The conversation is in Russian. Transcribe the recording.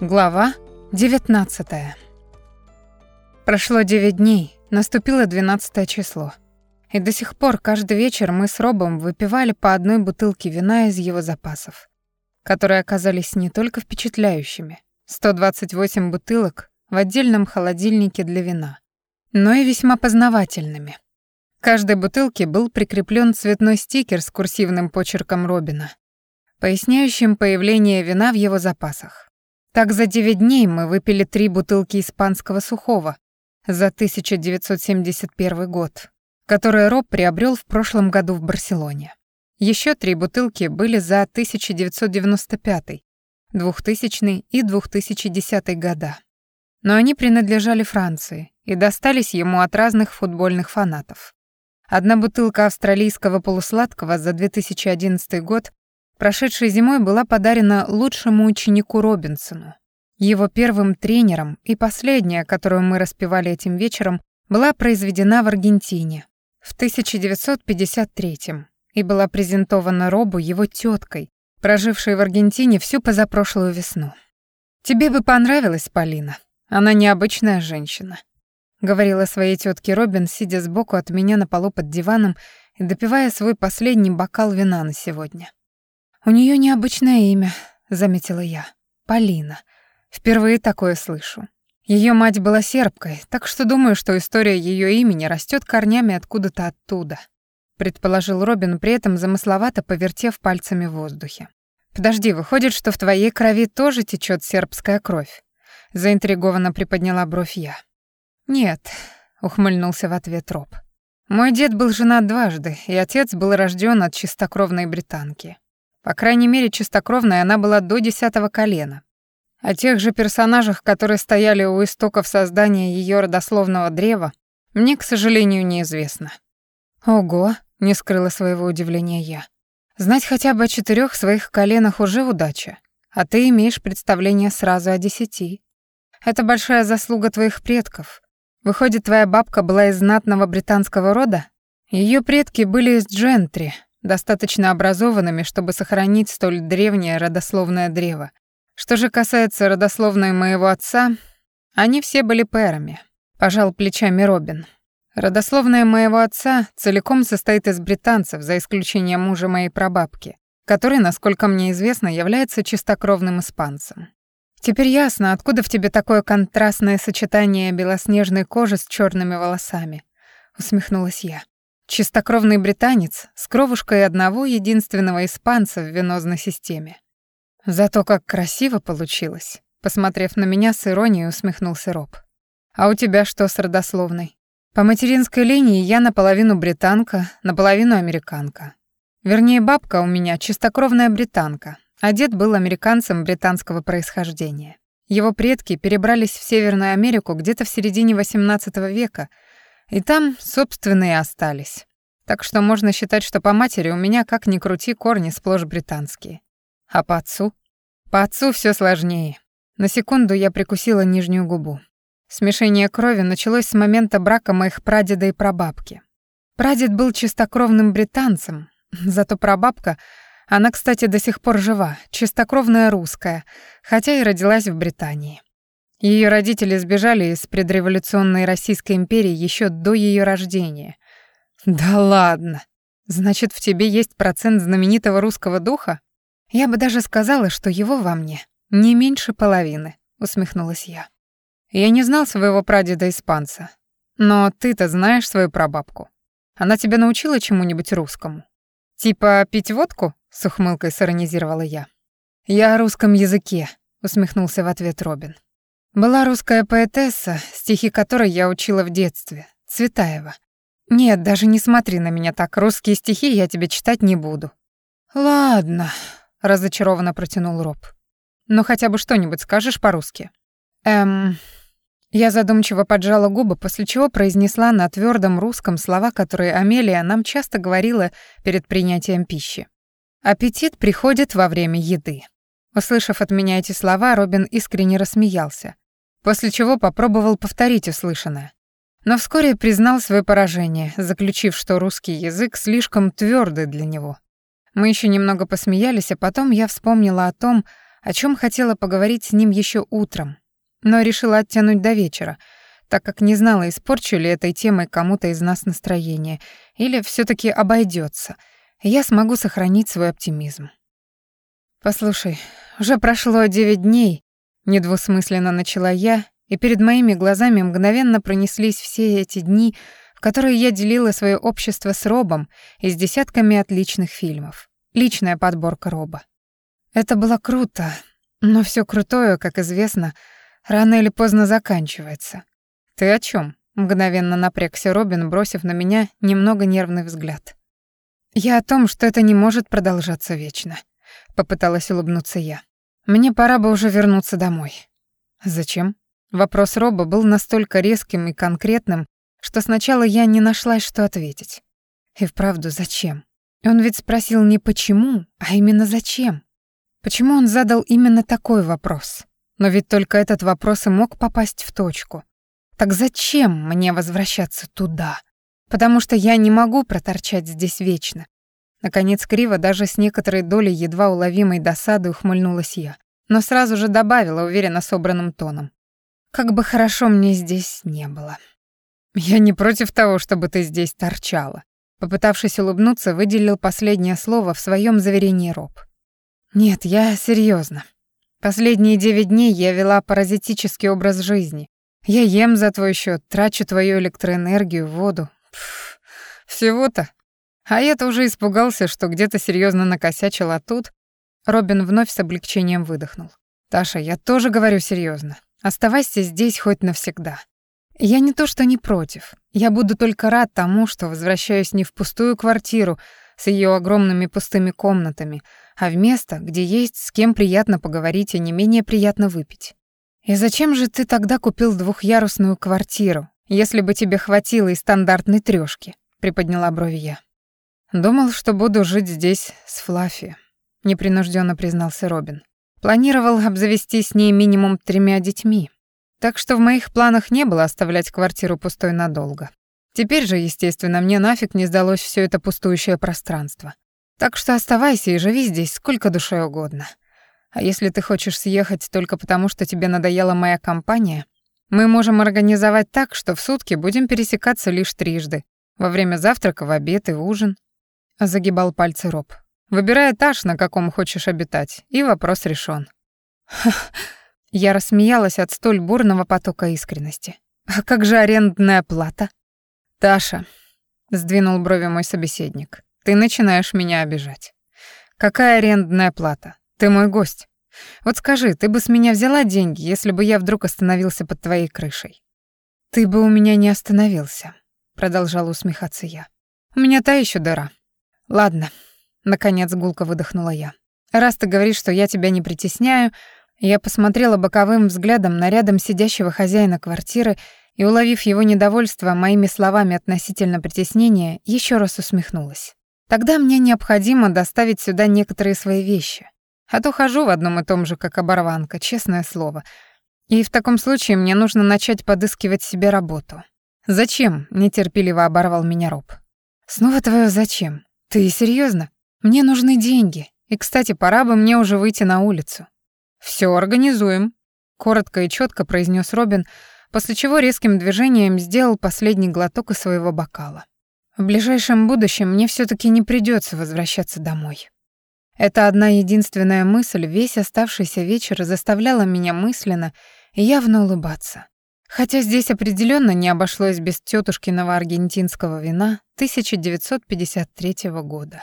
Глава 19. Прошло 9 дней, наступило 12 число. И до сих пор каждый вечер мы с Робом выпивали по одной бутылке вина из его запасов, которые оказались не только впечатляющими, 128 бутылок в отдельном холодильнике для вина, но и весьма познавательными. К каждой бутылке был прикреплен цветной стикер с курсивным почерком Робина, поясняющим появление вина в его запасах. Так за 9 дней мы выпили три бутылки испанского сухого за 1971 год, которые Роб приобрел в прошлом году в Барселоне. Еще три бутылки были за 1995, 2000 и 2010 года. Но они принадлежали Франции и достались ему от разных футбольных фанатов. Одна бутылка австралийского полусладкого за 2011 год прошедшей зимой была подарена лучшему ученику Робинсону. Его первым тренером и последняя, которую мы распевали этим вечером, была произведена в Аргентине в 1953 и была презентована Робу его теткой, прожившей в Аргентине всю позапрошлую весну. «Тебе бы понравилась Полина. Она необычная женщина», — говорила своей тетке Робин, сидя сбоку от меня на полу под диваном и допивая свой последний бокал вина на сегодня. «У нее необычное имя», — заметила я. «Полина. Впервые такое слышу. Ее мать была сербкой, так что думаю, что история ее имени растет корнями откуда-то оттуда», — предположил Робин, при этом замысловато повертев пальцами в воздухе. «Подожди, выходит, что в твоей крови тоже течет сербская кровь?» Заинтригованно приподняла бровь я. «Нет», — ухмыльнулся в ответ Роб. «Мой дед был женат дважды, и отец был рожден от чистокровной британки. По крайней мере, чистокровной она была до десятого колена. О тех же персонажах, которые стояли у истоков создания ее родословного древа, мне, к сожалению, неизвестно. Ого, не скрыла своего удивления я. Знать хотя бы о четырех своих коленах уже удача, а ты имеешь представление сразу о десяти. Это большая заслуга твоих предков. Выходит, твоя бабка была из знатного британского рода? Ее предки были из джентри, достаточно образованными, чтобы сохранить столь древнее родословное древо. Что же касается родословной моего отца, они все были пэрами, пожал плечами Робин. Родословная моего отца целиком состоит из британцев, за исключением мужа моей прабабки, который, насколько мне известно, является чистокровным испанцем. Теперь ясно, откуда в тебе такое контрастное сочетание белоснежной кожи с черными волосами, усмехнулась я. Чистокровный британец с кровушкой одного единственного испанца в венозной системе. Зато как красиво получилось. Посмотрев на меня с иронией, усмехнулся Роб. А у тебя что с родословной? По материнской линии я наполовину британка, наполовину американка. Вернее, бабка у меня чистокровная британка, а дед был американцем британского происхождения. Его предки перебрались в Северную Америку где-то в середине XVIII века — и там, собственные остались. Так что можно считать, что по матери у меня, как ни крути, корни сплошь британские. А по отцу? По отцу все сложнее. На секунду я прикусила нижнюю губу. Смешение крови началось с момента брака моих прадеда и прабабки. Прадед был чистокровным британцем, зато прабабка, она, кстати, до сих пор жива, чистокровная русская, хотя и родилась в Британии. Ее родители сбежали из предреволюционной Российской империи еще до ее рождения. Да ладно. Значит, в тебе есть процент знаменитого русского духа? Я бы даже сказала, что его во мне не меньше половины, усмехнулась я. Я не знал своего прадеда-испанца. Но ты-то знаешь свою прабабку. Она тебя научила чему-нибудь русскому? Типа пить водку? С ухмылкой сиронизировала я. Я о русском языке, усмехнулся в ответ Робин. Была русская поэтесса, стихи которой я учила в детстве, Цветаева. Нет, даже не смотри на меня так, русские стихи я тебе читать не буду. Ладно, разочарованно протянул Роб. Ну хотя бы что-нибудь скажешь по-русски? Эм... Я задумчиво поджала губы, после чего произнесла на твердом русском слова, которые Амелия нам часто говорила перед принятием пищи. Аппетит приходит во время еды. Услышав от меня эти слова, Робин искренне рассмеялся после чего попробовал повторить услышанное. Но вскоре признал свое поражение, заключив, что русский язык слишком твердый для него. Мы еще немного посмеялись, а потом я вспомнила о том, о чем хотела поговорить с ним еще утром, но решила оттянуть до вечера, так как не знала, испорчу ли этой темой кому-то из нас настроение, или все таки обойдется, я смогу сохранить свой оптимизм. «Послушай, уже прошло девять дней», — недвусмысленно начала я, и перед моими глазами мгновенно пронеслись все эти дни, в которые я делила свое общество с Робом и с десятками отличных фильмов. Личная подборка Роба. Это было круто, но все крутое, как известно, рано или поздно заканчивается. «Ты о чем? мгновенно напрягся Робин, бросив на меня немного нервный взгляд. «Я о том, что это не может продолжаться вечно», — попыталась улыбнуться я. «Мне пора бы уже вернуться домой». «Зачем?» Вопрос Роба был настолько резким и конкретным, что сначала я не нашла, что ответить. И вправду, зачем? Он ведь спросил не почему, а именно зачем. Почему он задал именно такой вопрос? Но ведь только этот вопрос и мог попасть в точку. Так зачем мне возвращаться туда? Потому что я не могу проторчать здесь вечно. Наконец, криво, даже с некоторой долей едва уловимой досады ухмыльнулась я, но сразу же добавила уверенно собранным тоном. Как бы хорошо мне здесь не было. Я не против того, чтобы ты здесь торчала. Попытавшись улыбнуться, выделил последнее слово в своем заверении Роб. Нет, я серьезно. Последние девять дней я вела паразитический образ жизни. Я ем за твой счет, трачу твою электроэнергию, воду. всего-то. А я-то уже испугался, что где-то серьезно накосячил, а тут... Робин вновь с облегчением выдохнул. «Таша, я тоже говорю серьезно. Оставайся здесь хоть навсегда. Я не то что не против. Я буду только рад тому, что возвращаюсь не в пустую квартиру с ее огромными пустыми комнатами, а в место, где есть с кем приятно поговорить и не менее приятно выпить. И зачем же ты тогда купил двухъярусную квартиру, если бы тебе хватило и стандартной трёшки? приподняла брови я. Думал, что буду жить здесь с Флаффи, непринужденно признался Робин. Планировал обзавестись с ней минимум тремя детьми. Так что в моих планах не было оставлять квартиру пустой надолго. Теперь же, естественно, мне нафиг не сдалось все это пустующее пространство. Так что оставайся и живи здесь сколько душе угодно. А если ты хочешь съехать только потому, что тебе надоела моя компания, мы можем организовать так, что в сутки будем пересекаться лишь трижды. Во время завтрака, в обед и ужин. Загибал пальцы Роб. Выбирай этаж, на каком хочешь обитать, и вопрос решен. Я рассмеялась от столь бурного потока искренности. А как же арендная плата? Таша, сдвинул брови мой собеседник. Ты начинаешь меня обижать. Какая арендная плата? Ты мой гость. Вот скажи, ты бы с меня взяла деньги, если бы я вдруг остановился под твоей крышей? Ты бы у меня не остановился, продолжала усмехаться я. У меня та еще дыра. Ладно, наконец гулко выдохнула я. Раз ты говоришь, что я тебя не притесняю, я посмотрела боковым взглядом на рядом сидящего хозяина квартиры и, уловив его недовольство моими словами относительно притеснения, еще раз усмехнулась. Тогда мне необходимо доставить сюда некоторые свои вещи. А то хожу в одном и том же, как оборванка, честное слово. И в таком случае мне нужно начать подыскивать себе работу. «Зачем?» — нетерпеливо оборвал меня Роб. «Снова твое зачем? Ты серьезно? Мне нужны деньги. И, кстати, пора бы мне уже выйти на улицу». Все организуем», — коротко и четко произнес Робин, после чего резким движением сделал последний глоток из своего бокала. В ближайшем будущем мне все таки не придется возвращаться домой. Эта одна единственная мысль весь оставшийся вечер заставляла меня мысленно и явно улыбаться. Хотя здесь определенно не обошлось без тетушкиного аргентинского вина 1953 года.